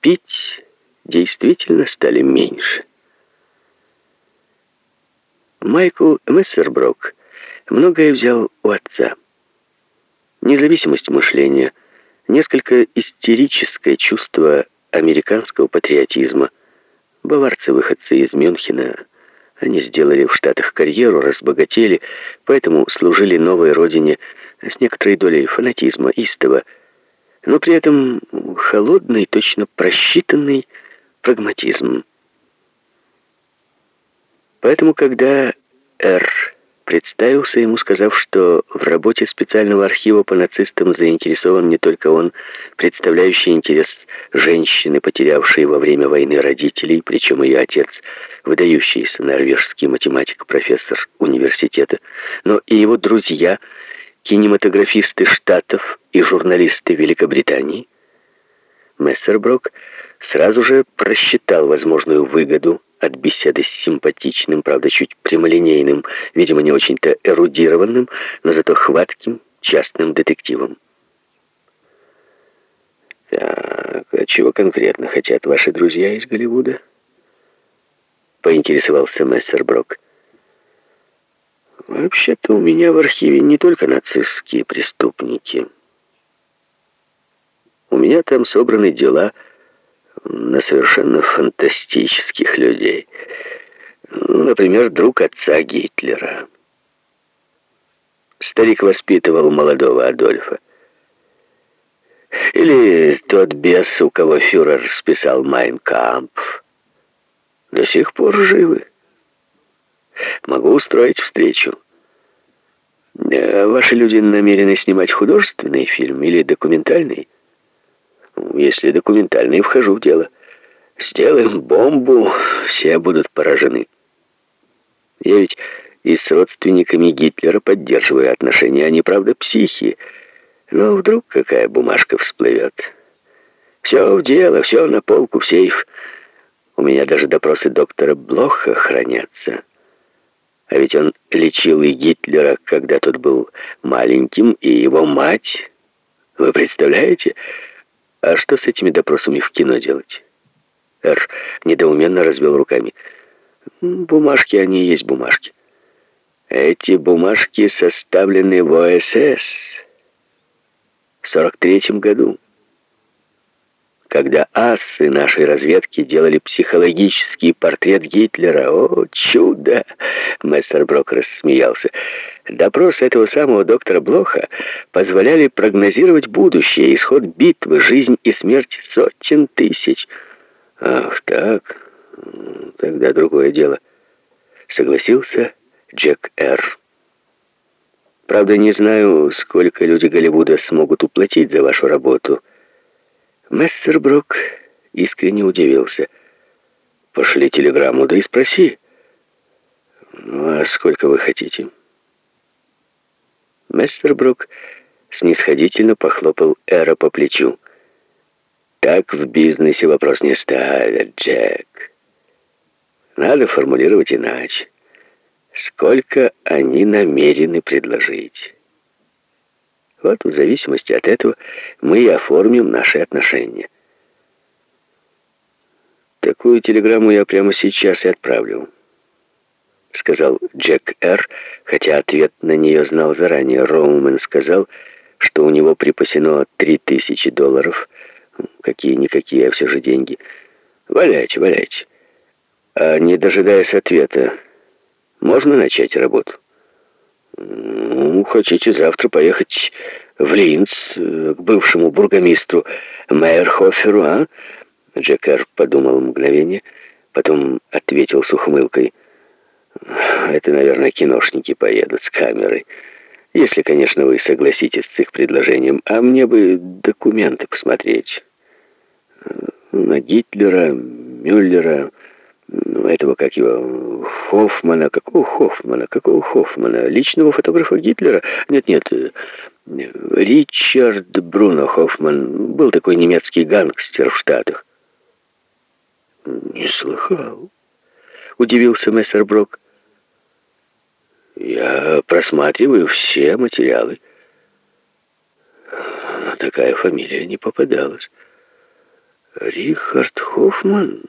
пить действительно стали меньше. Майкл Мессерброк многое взял у отца. Независимость мышления, несколько истерическое чувство американского патриотизма. Баварцы-выходцы из Мюнхена, они сделали в Штатах карьеру, разбогатели, поэтому служили новой родине с некоторой долей фанатизма, истого, но при этом холодный, точно просчитанный прагматизм. Поэтому, когда Р представился ему, сказав, что в работе специального архива по нацистам заинтересован не только он, представляющий интерес женщины, потерявшей во время войны родителей, причем ее отец, выдающийся норвежский математик-профессор университета, но и его друзья, кинематографисты Штатов и журналисты Великобритании, Мессерброк сразу же просчитал возможную выгоду от беседы с симпатичным, правда, чуть прямолинейным, видимо, не очень-то эрудированным, но зато хватким частным детективом. «Так, а чего конкретно хотят ваши друзья из Голливуда?» Поинтересовался Мессерброк. «Вообще-то у меня в архиве не только нацистские преступники. У меня там собраны дела на совершенно фантастических людей. Ну, например, друг отца Гитлера. Старик воспитывал молодого Адольфа. Или тот бес, у кого фюрер списал «Майн Кампф». До сих пор живы. Могу устроить встречу. А ваши люди намерены снимать художественный фильм или документальный? Если документальный, вхожу в дело. Сделаем бомбу, все будут поражены. Я ведь и с родственниками Гитлера поддерживаю отношения. Они, правда, психи. Но вдруг какая бумажка всплывет. Все в дело, все на полку, в сейф. У меня даже допросы доктора Блоха хранятся. А ведь он лечил и Гитлера, когда тот был маленьким, и его мать. Вы представляете? А что с этими допросами в кино делать? Эр недоуменно развел руками. Бумажки, они и есть бумажки. Эти бумажки составлены в ОСС в 43-м году когда асы нашей разведки делали психологический портрет Гитлера. О, чудо! Мастер Брок рассмеялся. Допрос этого самого доктора Блоха позволяли прогнозировать будущее, исход битвы, жизнь и смерть сотен тысяч. Ах, так, тогда другое дело. Согласился Джек Р. Правда, не знаю, сколько люди Голливуда смогут уплатить за вашу работу. Мессербрук искренне удивился. «Пошли телеграмму, да и спроси». «Ну, а сколько вы хотите?» Мессербрук снисходительно похлопал Эра по плечу. «Так в бизнесе вопрос не ставят, Джек. Надо формулировать иначе. Сколько они намерены предложить?» Вот в зависимости от этого мы и оформим наши отношения. Такую телеграмму я прямо сейчас и отправлю, сказал Джек Р., хотя ответ на нее знал заранее. Роумен сказал, что у него припасено три тысячи долларов. Какие-никакие, а все же деньги. Валяйте, валяйте. А не дожидаясь ответа, можно начать работу? «Ну, хотите завтра поехать в Линц э, к бывшему бургомистру Мейерхоферу, а?» Джекар подумал мгновение, потом ответил с ухмылкой. «Это, наверное, киношники поедут с камерой. Если, конечно, вы согласитесь с их предложением. А мне бы документы посмотреть. На Гитлера, Мюллера...» Этого, как его, Хоффмана. Какого Хоффмана? Какого Хоффмана? Личного фотографа Гитлера? Нет-нет, э, Ричард Бруно Хоффман. Был такой немецкий гангстер в Штатах. Не слыхал. Удивился мессер Брок. Я просматриваю все материалы. Но такая фамилия не попадалась. Рихард Хоффман?